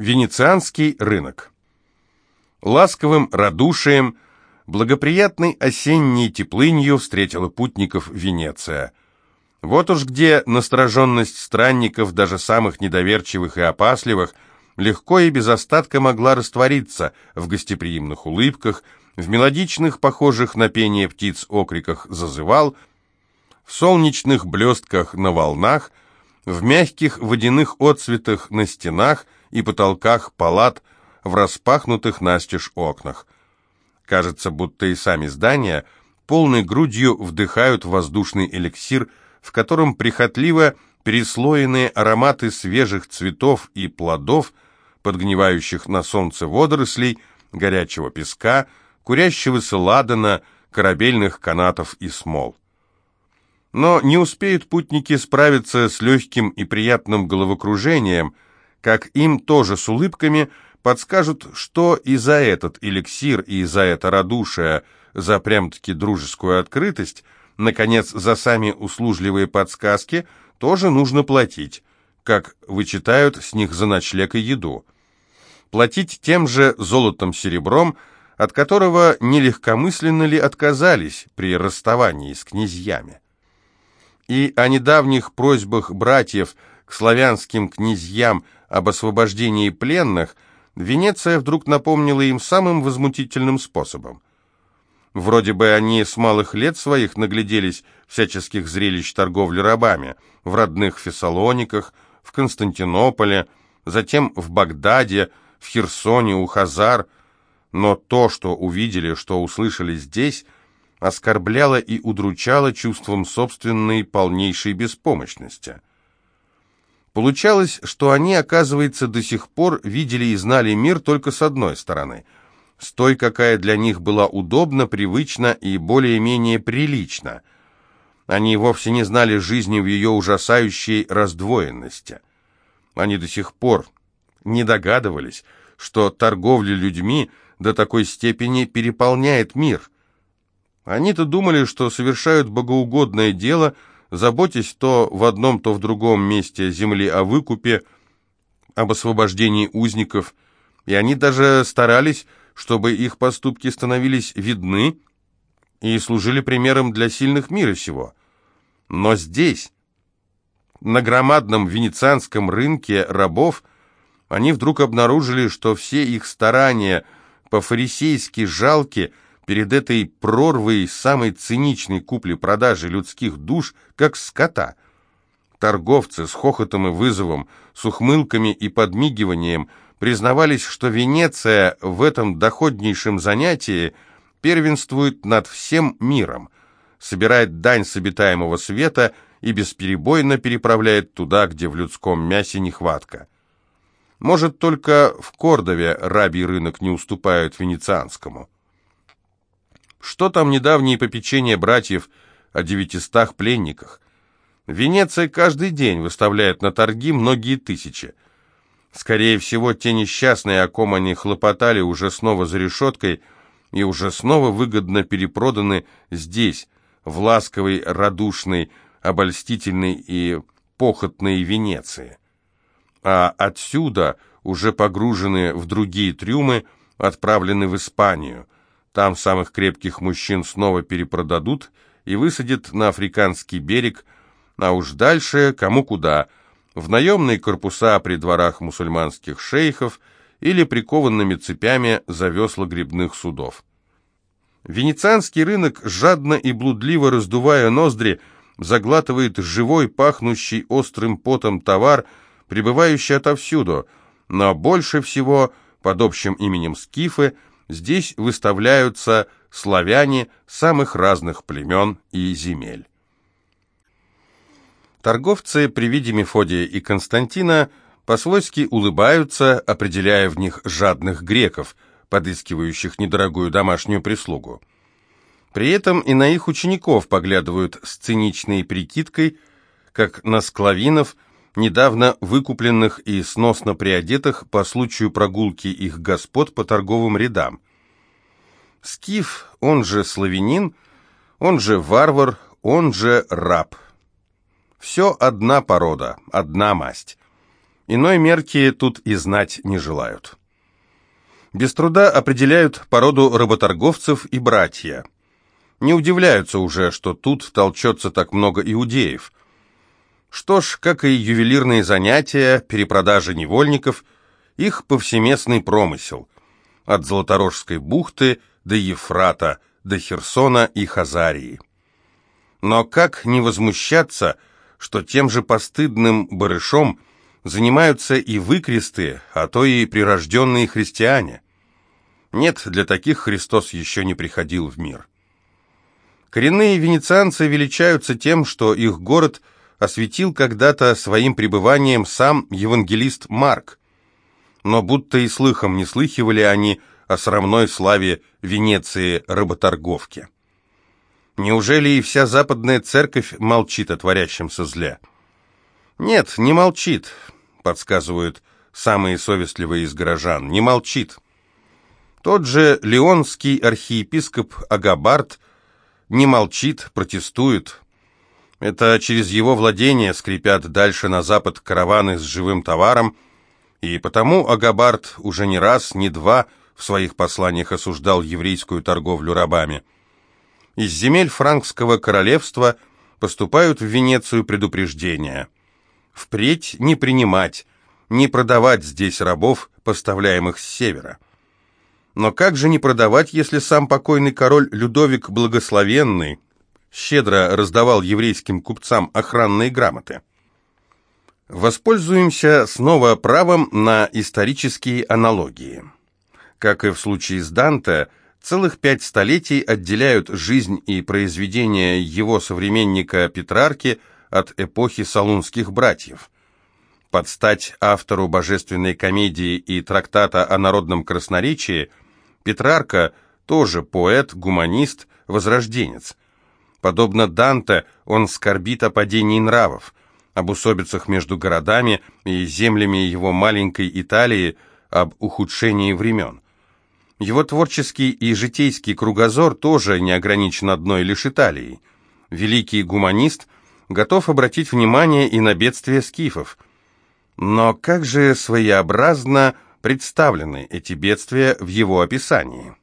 Венецианский рынок. Ласковым радушием, благоприятной осенней теплынью встретила путников Венеция. Вот уж где настороженность странников, даже самых недоверчивых и опасливых, легко и без остатка могла раствориться в гостеприимных улыбках, в мелодичных, похожих на пение птиц окриках зазывал, в солнечных блестках на волнах, в мягких водяных отцветах на стенах и потолках палат в распахнутых настежь окнах. Кажется, будто и сами здания полной грудью вдыхают воздушный эликсир, в котором прихотливо переслоенные ароматы свежих цветов и плодов, подгнивающих на солнце водорослей, горячего песка, курящегося ладана, корабельных канатов и смол. Но не успеют путники справиться с легким и приятным головокружением, как им тоже с улыбками подскажут, что и за этот эликсир, и за это радушие, за прям-таки дружескую открытость, наконец, за сами услужливые подсказки, тоже нужно платить, как вычитают с них за ночлег и еду. Платить тем же золотом-серебром, от которого нелегкомысленно ли отказались при расставании с князьями. И о недавних просьбах братьев к славянским князьям об освобождении пленных, Венеция вдруг напомнила им самым возмутительным способом. Вроде бы они с малых лет своих нагляделись всяческих зрелищ торговли рабами в родных Фессалониках, в Константинополе, затем в Багдаде, в Херсоне, у Хазар, но то, что увидели, что услышали здесь, оскорбляло и удручало чувством собственной полнейшей беспомощности – Получалось, что они, оказывается, до сих пор видели и знали мир только с одной стороны, с той, какая для них была удобна, привычна и более-менее прилична. Они вовсе не знали жизни в ее ужасающей раздвоенности. Они до сих пор не догадывались, что торговля людьми до такой степени переполняет мир. Они-то думали, что совершают богоугодное дело – заботясь то в одном, то в другом месте земли о выкупе, об освобождении узников, и они даже старались, чтобы их поступки становились видны и служили примером для сильных мира сего. Но здесь, на громадном венецианском рынке рабов, они вдруг обнаружили, что все их старания по-фарисейски жалки – перед этой прорвой самой циничной купли-продажи людских душ, как скота. Торговцы с хохотом и вызовом, с ухмылками и подмигиванием признавались, что Венеция в этом доходнейшем занятии первенствует над всем миром, собирает дань с обитаемого света и бесперебойно переправляет туда, где в людском мясе нехватка. Может, только в Кордове рабий рынок не уступает венецианскому. Что там недавние попечения братьев о девятистах пленниках? Венеция каждый день выставляет на торги многие тысячи. Скорее всего, те несчастные, о ком они хлопотали, уже снова за решеткой и уже снова выгодно перепроданы здесь, в ласковой, радушной, обольстительной и похотной Венеции. А отсюда, уже погружены в другие трюмы, отправлены в Испанию – там самых крепких мужчин снова перепродадут и высадят на африканский берег, а уж дальше кому куда, в наемные корпуса при дворах мусульманских шейхов или прикованными цепями за весла грибных судов. Венецианский рынок, жадно и блудливо раздувая ноздри, заглатывает живой, пахнущий острым потом товар, прибывающий отовсюду, но больше всего, под общим именем скифы, Здесь выставляются славяне самых разных племен и земель. Торговцы при виде Мефодия и Константина по-свойски улыбаются, определяя в них жадных греков, подыскивающих недорогую домашнюю прислугу. При этом и на их учеников поглядывают с циничной прикидкой, как на склавинов – недавно выкупленных и сносно приодетых по случаю прогулки их господ по торговым рядам. Скиф, он же славянин, он же варвар, он же раб. Все одна порода, одна масть. Иной мерки тут и знать не желают. Без труда определяют породу работорговцев и братья. Не удивляются уже, что тут толчется так много иудеев. Что ж, как и ювелирные занятия, перепродажа невольников, их повсеместный промысел. От Золоторожской бухты до Ефрата, до Херсона и Хазарии. Но как не возмущаться, что тем же постыдным барышом занимаются и выкресты, а то и прирожденные христиане? Нет, для таких Христос еще не приходил в мир. Коренные венецианцы величаются тем, что их город осветил когда-то своим пребыванием сам евангелист Марк. Но будто и слыхом не слыхивали они о срамной славе Венеции работорговки. Неужели и вся западная церковь молчит о творящемся зле? Нет, не молчит, подсказывают самые совестливые из горожан, не молчит. Тот же леонский архиепископ Агабард – не молчит, протестует. Это через его владение скрипят дальше на запад караваны с живым товаром, и потому Агабард уже не раз, не два в своих посланиях осуждал еврейскую торговлю рабами. Из земель франкского королевства поступают в Венецию предупреждения. Впредь не принимать, не продавать здесь рабов, поставляемых с севера. Но как же не продавать, если сам покойный король Людовик Благословенный щедро раздавал еврейским купцам охранные грамоты? Воспользуемся снова правом на исторические аналогии. Как и в случае с Данте, целых пять столетий отделяют жизнь и произведения его современника Петрарки от эпохи салунских братьев. Под стать автору божественной комедии и трактата о народном красноречии – Петрарка тоже поэт, гуманист, возрожденец. Подобно Данте, он скорбит о падении нравов, об усобицах между городами и землями его маленькой Италии, об ухудшении времен. Его творческий и житейский кругозор тоже не ограничен одной лишь Италией. Великий гуманист готов обратить внимание и на бедствия скифов. Но как же своеобразно представлены эти бедствия в его описании.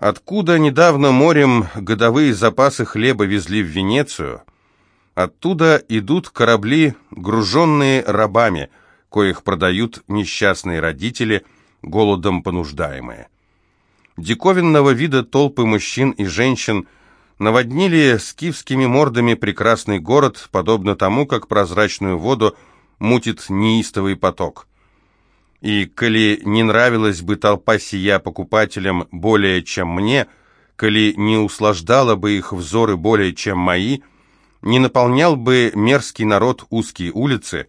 Откуда недавно морем годовые запасы хлеба везли в Венецию, оттуда идут корабли, груженные рабами, коих продают несчастные родители, голодом понуждаемые. Диковинного вида толпы мужчин и женщин наводнили скифскими мордами прекрасный город, подобно тому, как прозрачную воду мутит неистовый поток. И коли не нравилась бы толпа сия покупателям более, чем мне, коли не услаждала бы их взоры более, чем мои, не наполнял бы мерзкий народ узкие улицы,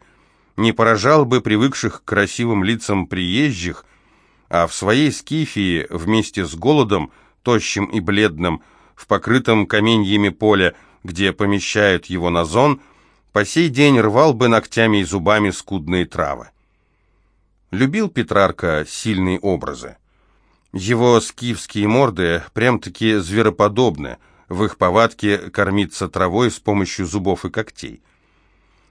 не поражал бы привыкших к красивым лицам приезжих, а в своей скифии вместе с голодом, тощим и бледным, в покрытом каменьями поле, где помещают его на зон, по сей день рвал бы ногтями и зубами скудные травы. Любил Петрарка сильные образы. Его скифские морды прям-таки звероподобны, в их повадке кормиться травой с помощью зубов и когтей.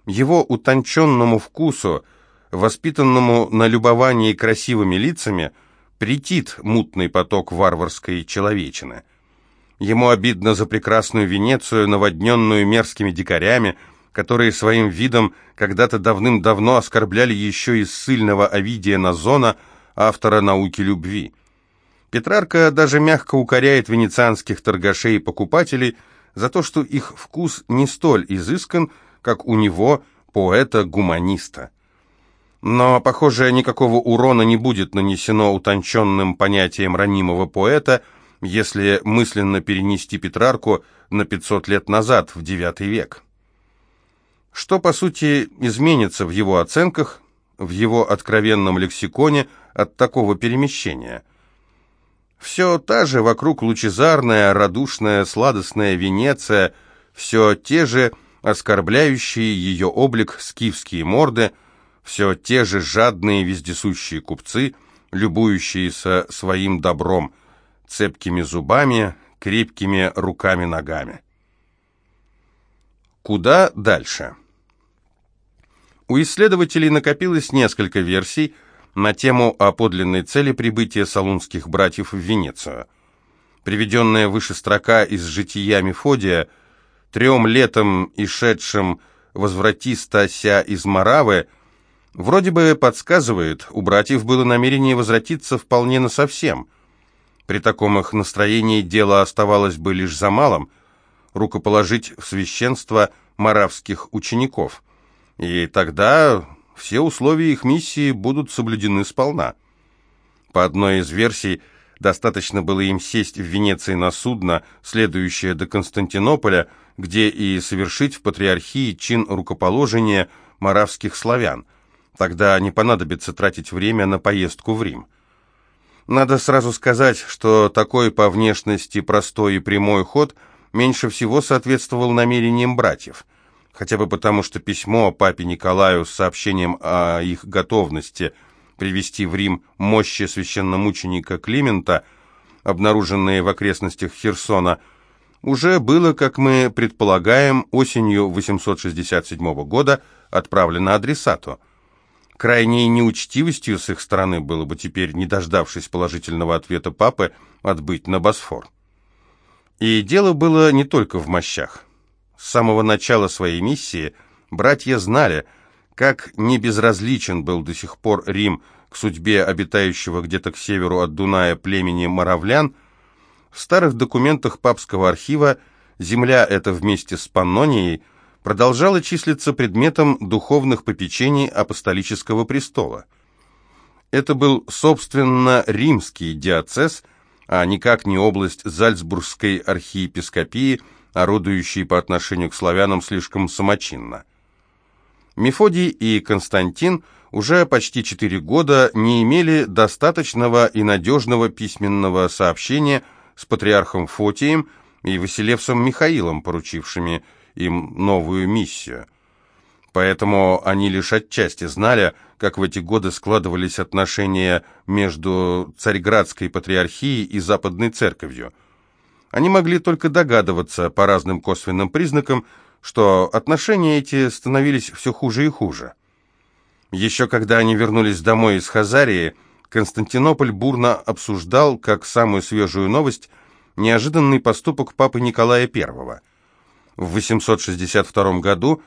Его утонченному вкусу, воспитанному на любовании красивыми лицами, претит мутный поток варварской человечины. Ему обидно за прекрасную Венецию, наводненную мерзкими дикарями, которые своим видом когда-то давным-давно оскорбляли еще и ссыльного Овидия Назона, автора «Науки любви». Петрарка даже мягко укоряет венецианских торгашей и покупателей за то, что их вкус не столь изыскан, как у него, поэта-гуманиста. Но, похоже, никакого урона не будет нанесено утонченным понятием ранимого поэта, если мысленно перенести Петрарку на 500 лет назад, в IX век. Что, по сути, изменится в его оценках, в его откровенном лексиконе от такого перемещения? Все та же вокруг лучезарная, радушная, сладостная Венеция, все те же оскорбляющие ее облик скифские морды, все те же жадные вездесущие купцы, любующиеся своим добром, цепкими зубами, крепкими руками-ногами. Куда дальше? У исследователей накопилось несколько версий на тему о подлинной цели прибытия салунских братьев в Венецию. Приведенная выше строка из «Жития Мефодия» «Трем летом и шедшим возвратистася из Моравы» вроде бы подсказывает, у братьев было намерение возвратиться вполне насовсем. При таком их настроении дело оставалось бы лишь за малым – рукоположить в священство моравских учеников. И тогда все условия их миссии будут соблюдены сполна. По одной из версий, достаточно было им сесть в Венеции на судно, следующее до Константинополя, где и совершить в патриархии чин рукоположения моравских славян. Тогда не понадобится тратить время на поездку в Рим. Надо сразу сказать, что такой по внешности простой и прямой ход меньше всего соответствовал намерениям братьев – хотя бы потому, что письмо папе Николаю с сообщением о их готовности привести в Рим мощи священномученика Климента, обнаруженные в окрестностях Херсона, уже было, как мы предполагаем, осенью 867 года отправлено адресату. Крайней неучтивостью с их стороны было бы теперь, не дождавшись положительного ответа папы, отбыть на Босфор. И дело было не только в мощах. С самого начала своей миссии братья знали, как небезразличен был до сих пор Рим к судьбе обитающего где-то к северу от Дуная племени Моравлян. В старых документах папского архива земля эта вместе с Паннонией продолжала числиться предметом духовных попечений апостолического престола. Это был, собственно, римский диацез, а никак не область Зальцбургской архиепископии – орудующие по отношению к славянам слишком самочинно. Мефодий и Константин уже почти четыре года не имели достаточного и надежного письменного сообщения с патриархом Фотием и Василевсом Михаилом, поручившими им новую миссию. Поэтому они лишь отчасти знали, как в эти годы складывались отношения между Царьградской патриархией и Западной Церковью – они могли только догадываться по разным косвенным признакам, что отношения эти становились все хуже и хуже. Еще когда они вернулись домой из Хазарии, Константинополь бурно обсуждал, как самую свежую новость, неожиданный поступок папы Николая I. В 862 году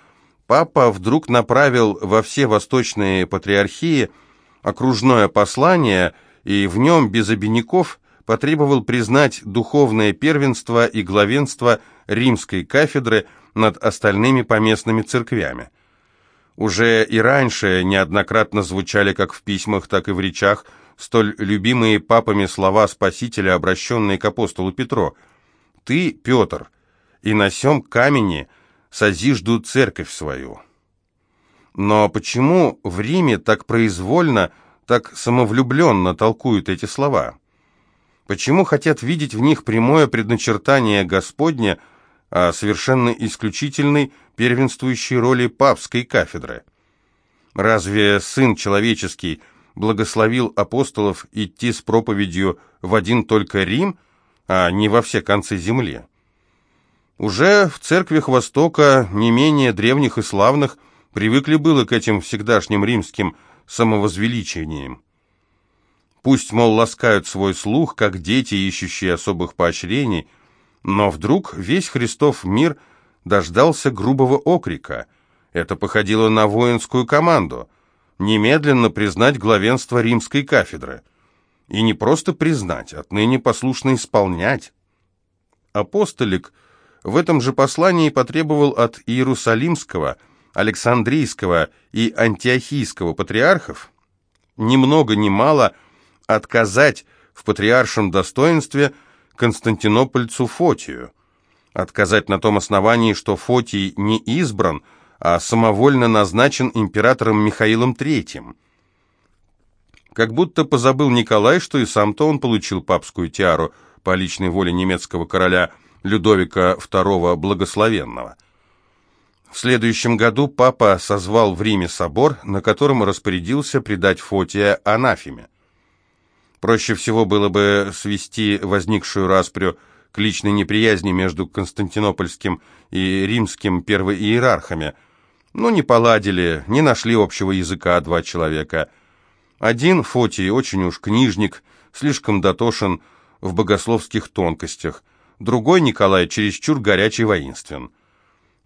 папа вдруг направил во все восточные патриархии окружное послание, и в нем без обиняков потребовал признать духовное первенство и главенство римской кафедры над остальными поместными церквями. Уже и раньше неоднократно звучали как в письмах, так и в речах столь любимые папами слова Спасителя, обращенные к апостолу Петру. «Ты, Петр, и на сем камени созижду церковь свою». Но почему в Риме так произвольно, так самовлюбленно толкуют эти слова? Почему хотят видеть в них прямое предначертание Господня о совершенно исключительной первенствующей роли папской кафедры? Разве Сын Человеческий благословил апостолов идти с проповедью в один только Рим, а не во все концы земли? Уже в церквях Востока, не менее древних и славных, привыкли было к этим всегдашним римским самовозвеличениям. Пусть, мол, ласкают свой слух, как дети, ищущие особых поощрений, но вдруг весь Христов мир дождался грубого окрика. Это походило на воинскую команду. Немедленно признать главенство римской кафедры. И не просто признать, отныне послушно исполнять. Апостолик в этом же послании потребовал от Иерусалимского, Александрийского и Антиохийского патриархов ни много ни мало – отказать в патриаршем достоинстве константинопольцу Фотию, отказать на том основании, что Фотий не избран, а самовольно назначен императором Михаилом III. Как будто позабыл Николай, что и сам-то он получил папскую тиару по личной воле немецкого короля Людовика II Благословенного. В следующем году папа созвал в Риме собор, на котором распорядился предать Фотия анафеме. Проще всего было бы свести возникшую распрю к личной неприязни между константинопольским и римским первоиерархами. Ну, не поладили, не нашли общего языка два человека. Один, Фотий, очень уж книжник, слишком дотошен в богословских тонкостях. Другой, Николай, чересчур горячий воинствен.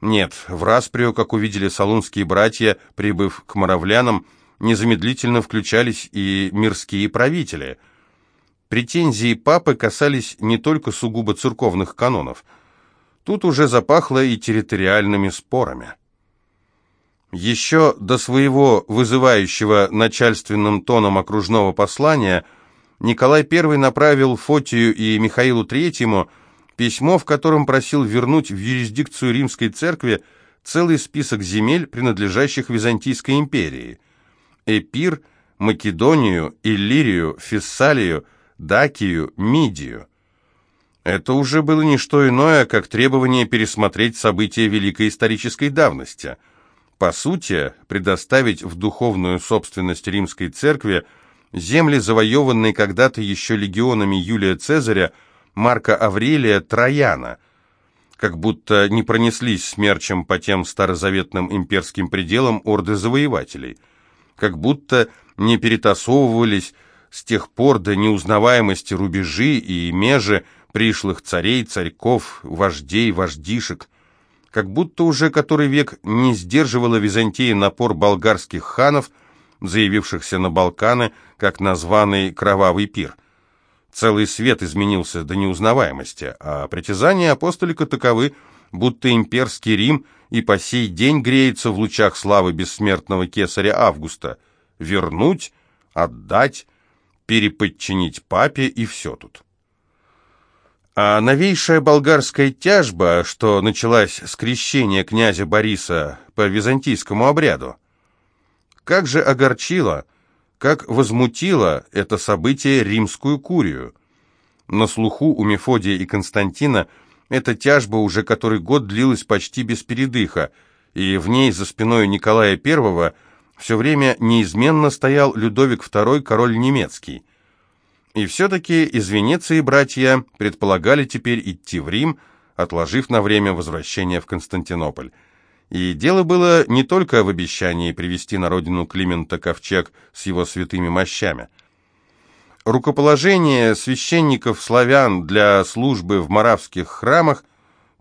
Нет, в расприю, как увидели салунские братья, прибыв к моравлянам, незамедлительно включались и мирские правители. Претензии папы касались не только сугубо церковных канонов. Тут уже запахло и территориальными спорами. Еще до своего вызывающего начальственным тоном окружного послания Николай I направил Фотию и Михаилу Третьему письмо, в котором просил вернуть в юрисдикцию Римской Церкви целый список земель, принадлежащих Византийской империи. Эпир, Македонию, Иллирию, Фессалию, Дакию, Мидию. Это уже было не что иное, как требование пересмотреть события великой исторической давности. По сути, предоставить в духовную собственность римской церкви земли, завоеванные когда-то еще легионами Юлия Цезаря, Марка Аврелия, Трояна, как будто не пронеслись смерчем по тем старозаветным имперским пределам орды завоевателей – как будто не перетасовывались с тех пор до неузнаваемости рубежи и межи пришлых царей, царьков, вождей, вождишек, как будто уже который век не сдерживала Византия напор болгарских ханов, заявившихся на Балканы, как названный кровавый пир. Целый свет изменился до неузнаваемости, а притязания апостолика таковы, будто имперский Рим и по сей день греется в лучах славы бессмертного кесаря Августа. Вернуть, отдать, переподчинить папе и все тут. А новейшая болгарская тяжба, что началась с крещения князя Бориса по византийскому обряду, как же огорчило, как возмутило это событие римскую курию. На слуху у Мефодия и Константина – эта тяжба уже который год длилась почти без передыха, и в ней за спиной Николая I все время неизменно стоял Людовик II, король немецкий. И все-таки из Венеции братья предполагали теперь идти в Рим, отложив на время возвращения в Константинополь. И дело было не только в обещании привести на родину Климента ковчег с его святыми мощами – Рукоположение священников-славян для службы в маравских храмах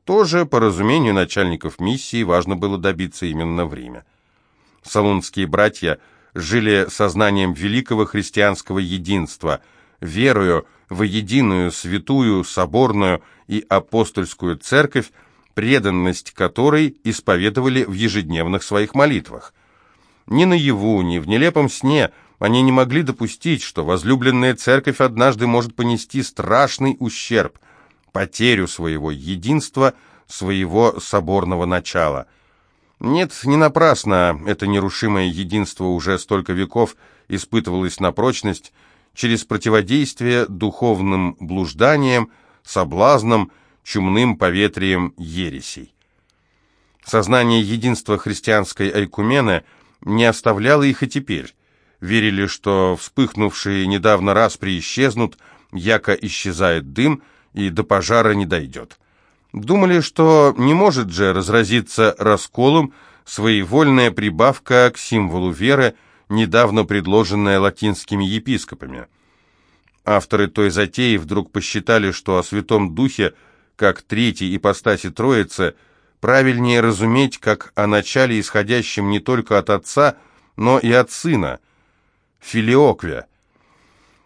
тоже, по разумению начальников миссии, важно было добиться именно в Риме. Салунские братья жили сознанием великого христианского единства, верою в единую святую, соборную и апостольскую церковь, преданность которой исповедовали в ежедневных своих молитвах. Ни наяву, ни в нелепом сне – они не могли допустить, что возлюбленная церковь однажды может понести страшный ущерб, потерю своего единства, своего соборного начала. Нет, не напрасно это нерушимое единство уже столько веков испытывалось на прочность через противодействие духовным блужданиям, соблазнам, чумным поветрием ересей. Сознание единства христианской айкумены не оставляло их и теперь верили, что вспыхнувшие недавно распри исчезнут, яко исчезает дым, и до пожара не дойдет. Думали, что не может же разразиться расколом своевольная прибавка к символу веры, недавно предложенная латинскими епископами. Авторы той затеи вдруг посчитали, что о Святом Духе, как третьей ипостаси Троицы, правильнее разуметь, как о начале, исходящем не только от Отца, но и от Сына – филиоквия.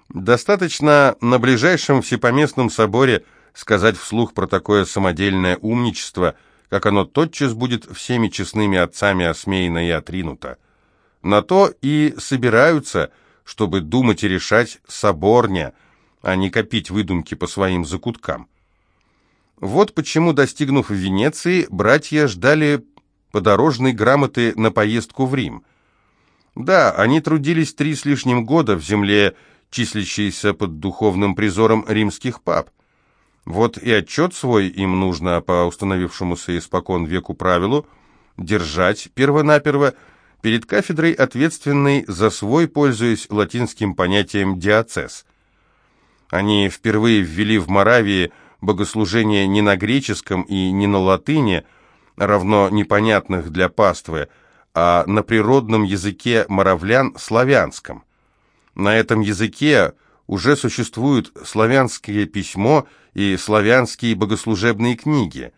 Достаточно на ближайшем всепоместном соборе сказать вслух про такое самодельное умничество, как оно тотчас будет всеми честными отцами осмеяно и отринуто. На то и собираются, чтобы думать и решать соборня, а не копить выдумки по своим закуткам. Вот почему, достигнув Венеции, братья ждали подорожной грамоты на поездку в Рим – да, они трудились три с лишним года в земле, числящейся под духовным призором римских пап. Вот и отчет свой им нужно по установившемуся испокон веку правилу держать первонаперво перед кафедрой, ответственной за свой, пользуясь латинским понятием «диацез». Они впервые ввели в Моравии богослужение не на греческом и не на латыни, равно непонятных для паствы, а на природном языке моравлян – славянском. На этом языке уже существует славянское письмо и славянские богослужебные книги.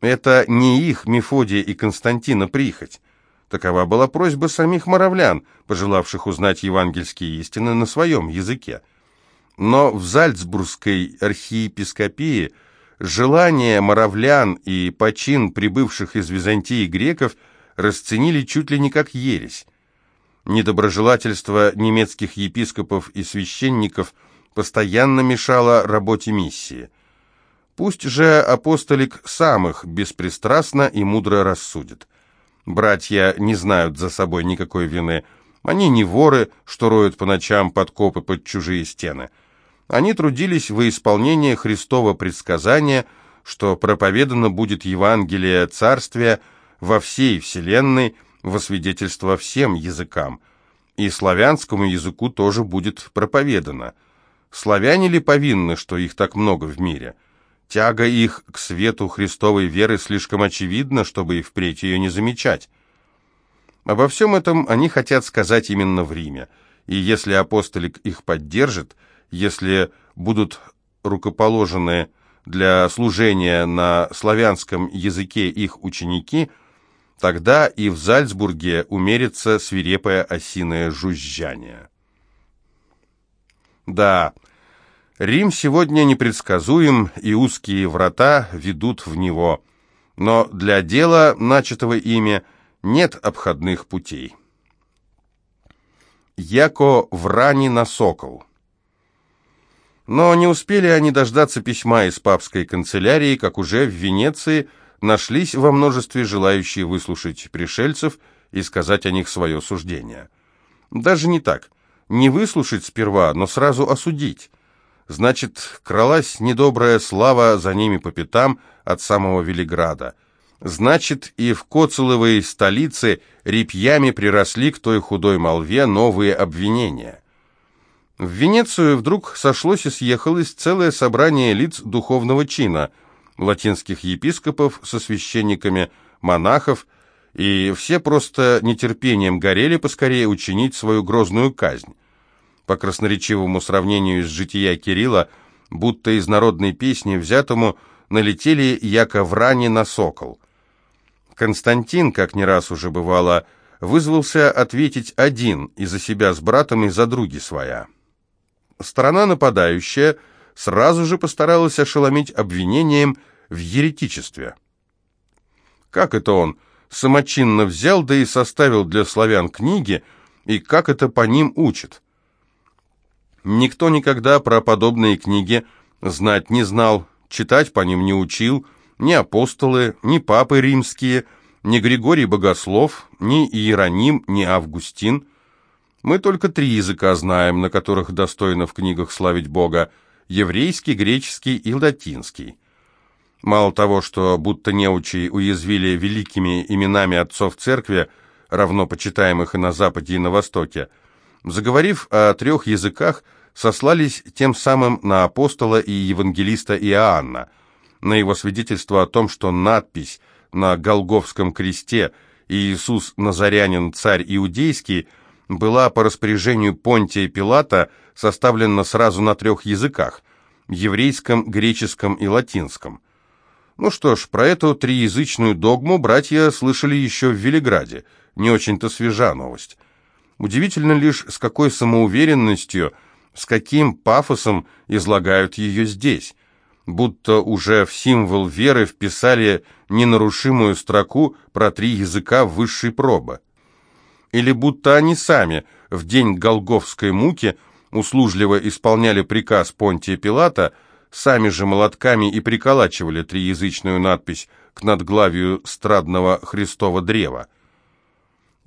Это не их Мефодия и Константина прихоть. Такова была просьба самих моравлян, пожелавших узнать евангельские истины на своем языке. Но в Зальцбургской архиепископии желание моравлян и почин прибывших из Византии греков расценили чуть ли не как ересь. Недоброжелательство немецких епископов и священников постоянно мешало работе миссии. Пусть же апостолик сам их беспристрастно и мудро рассудит. Братья не знают за собой никакой вины. Они не воры, что роют по ночам подкопы под чужие стены. Они трудились во исполнение Христова предсказания, что проповедано будет Евангелие Царствия во всей вселенной – во свидетельство всем языкам, и славянскому языку тоже будет проповедано. Славяне ли повинны, что их так много в мире? Тяга их к свету Христовой веры слишком очевидна, чтобы и впредь ее не замечать. Обо всем этом они хотят сказать именно в Риме, и если апостолик их поддержит, если будут рукоположены для служения на славянском языке их ученики – Тогда и в Зальцбурге умерится свирепое осиное жужжание. Да, Рим сегодня непредсказуем, и узкие врата ведут в него. Но для дела, начатого ими, нет обходных путей. Яко врани на сокол. Но не успели они дождаться письма из папской канцелярии, как уже в Венеции – нашлись во множестве желающие выслушать пришельцев и сказать о них свое суждение. Даже не так. Не выслушать сперва, но сразу осудить. Значит, кралась недобрая слава за ними по пятам от самого Велиграда. Значит, и в Коцеловой столице репьями приросли к той худой молве новые обвинения. В Венецию вдруг сошлось и съехалось целое собрание лиц духовного чина – латинских епископов со священниками, монахов, и все просто нетерпением горели поскорее учинить свою грозную казнь. По красноречивому сравнению с жития Кирилла, будто из народной песни взятому, налетели яко врани на сокол. Константин, как не раз уже бывало, вызвался ответить один, и за себя с братом, и за други своя. Сторона нападающая сразу же постаралась ошеломить обвинением в еретичестве. Как это он самочинно взял, да и составил для славян книги, и как это по ним учит? Никто никогда про подобные книги знать не знал, читать по ним не учил, ни апостолы, ни папы римские, ни Григорий Богослов, ни Иероним, ни Августин. Мы только три языка знаем, на которых достойно в книгах славить Бога – еврейский, греческий и латинский. Мало того, что будто неучи уязвили великими именами отцов церкви, равно почитаемых и на Западе, и на Востоке, заговорив о трех языках, сослались тем самым на апостола и евангелиста Иоанна, на его свидетельство о том, что надпись на Голговском кресте «Иисус Назарянин, царь иудейский» была по распоряжению Понтия Пилата составлена сразу на трех языках – еврейском, греческом и латинском – ну что ж, про эту триязычную догму братья слышали еще в Велиграде. Не очень-то свежа новость. Удивительно лишь, с какой самоуверенностью, с каким пафосом излагают ее здесь. Будто уже в символ веры вписали ненарушимую строку про три языка высшей пробы. Или будто они сами в день Голговской муки услужливо исполняли приказ Понтия Пилата – сами же молотками и приколачивали триязычную надпись к надглавию страдного Христова древа.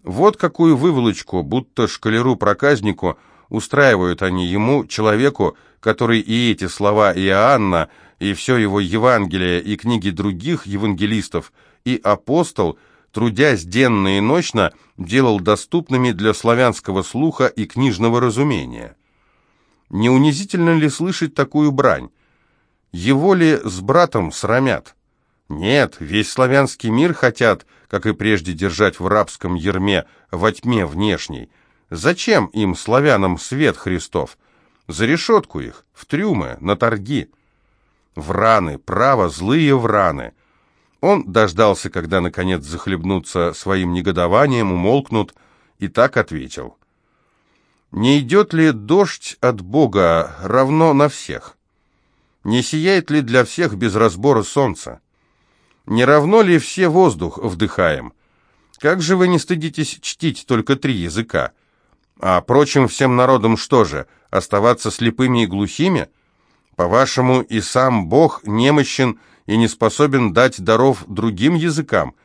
Вот какую выволочку, будто шкалеру-проказнику, устраивают они ему, человеку, который и эти слова Иоанна, и все его Евангелие, и книги других евангелистов, и апостол, трудясь денно и ночно, делал доступными для славянского слуха и книжного разумения. Не унизительно ли слышать такую брань? Его ли с братом срамят? Нет, весь славянский мир хотят, как и прежде, держать в рабском ерме, во тьме внешней. Зачем им, славянам, свет Христов? За решетку их, в трюмы, на торги. Враны, право, злые враны. Он дождался, когда, наконец, захлебнутся своим негодованием, умолкнут, и так ответил. «Не идет ли дождь от Бога равно на всех? Не сияет ли для всех без разбора солнца? Не равно ли все воздух вдыхаем? Как же вы не стыдитесь чтить только три языка? А прочим всем народам что же, оставаться слепыми и глухими? По-вашему, и сам Бог немощен и не способен дать даров другим языкам?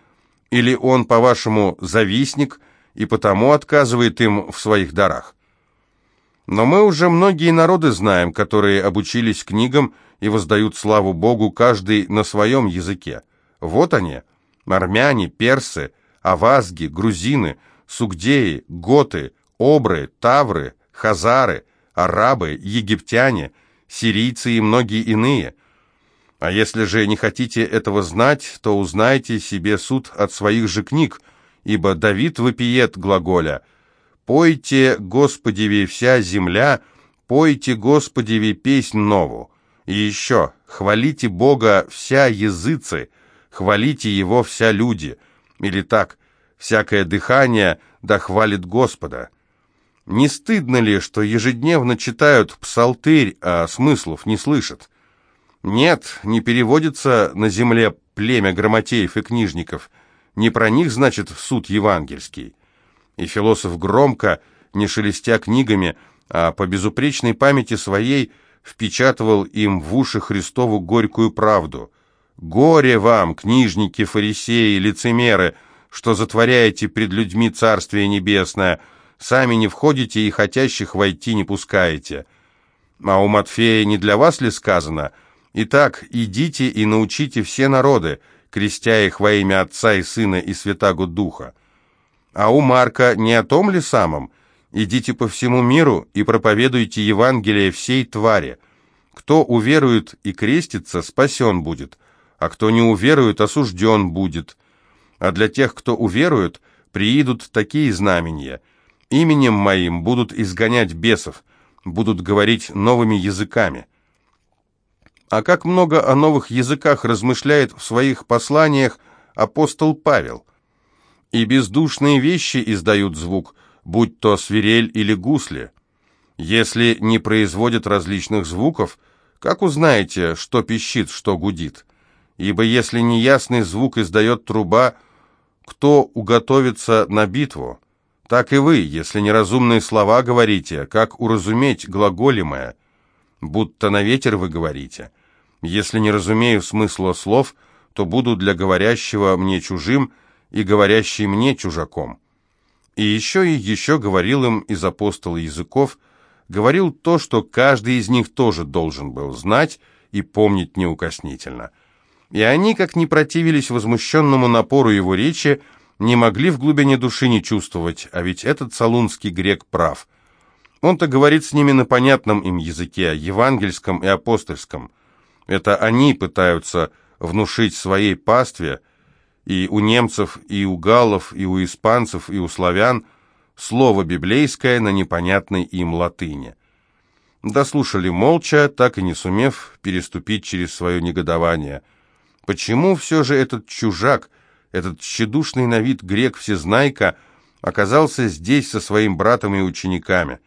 Или он, по-вашему, завистник и потому отказывает им в своих дарах? Но мы уже многие народы знаем, которые обучились книгам и воздают славу Богу каждый на своем языке. Вот они, армяне, персы, авазги, грузины, сугдеи, готы, обры, тавры, хазары, арабы, египтяне, сирийцы и многие иные. А если же не хотите этого знать, то узнайте себе суд от своих же книг, ибо Давид вопиет глаголя «Пойте, Господеви, вся земля, пойте, Господеви, песнь нову». И еще «Хвалите Бога вся языцы, хвалите Его вся люди». Или так «Всякое дыхание да хвалит Господа». Не стыдно ли, что ежедневно читают псалтырь, а смыслов не слышат? Нет, не переводится на земле племя грамотеев и книжников. Не про них, значит, суд евангельский. И философ громко, не шелестя книгами, а по безупречной памяти своей, впечатывал им в уши Христову горькую правду. «Горе вам, книжники, фарисеи, лицемеры, что затворяете пред людьми Царствие Небесное!» Сами не входите и хотящих войти не пускаете. А у Матфея не для вас ли сказано? Итак, идите и научите все народы, крестя их во имя Отца и Сына и Святаго Духа. А у Марка не о том ли самом? Идите по всему миру и проповедуйте Евангелие всей твари. Кто уверует и крестится, спасен будет, а кто не уверует, осужден будет. А для тех, кто уверует, приидут такие знамения – Именем моим будут изгонять бесов, будут говорить новыми языками. А как много о новых языках размышляет в своих посланиях апостол Павел. И бездушные вещи издают звук, будь то свирель или гусли. Если не производят различных звуков, как узнаете, что пищит, что гудит? Ибо если неясный звук издает труба, кто уготовится на битву? Так и вы, если неразумные слова говорите, как уразуметь глаголемое, будто на ветер вы говорите. Если не разумею смысла слов, то буду для говорящего мне чужим и говорящий мне чужаком. И еще и еще говорил им из апостола языков, говорил то, что каждый из них тоже должен был знать и помнить неукоснительно. И они, как не противились возмущенному напору его речи, не могли в глубине души не чувствовать, а ведь этот салунский грек прав. Он-то говорит с ними на понятном им языке, евангельском и апостольском. Это они пытаются внушить своей пастве, и у немцев, и у галлов, и у испанцев, и у славян, слово библейское на непонятной им латыни. Дослушали молча, так и не сумев переступить через свое негодование. Почему все же этот чужак – этот тщедушный на вид грек-всезнайка оказался здесь со своим братом и учениками.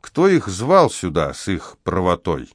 Кто их звал сюда с их правотой?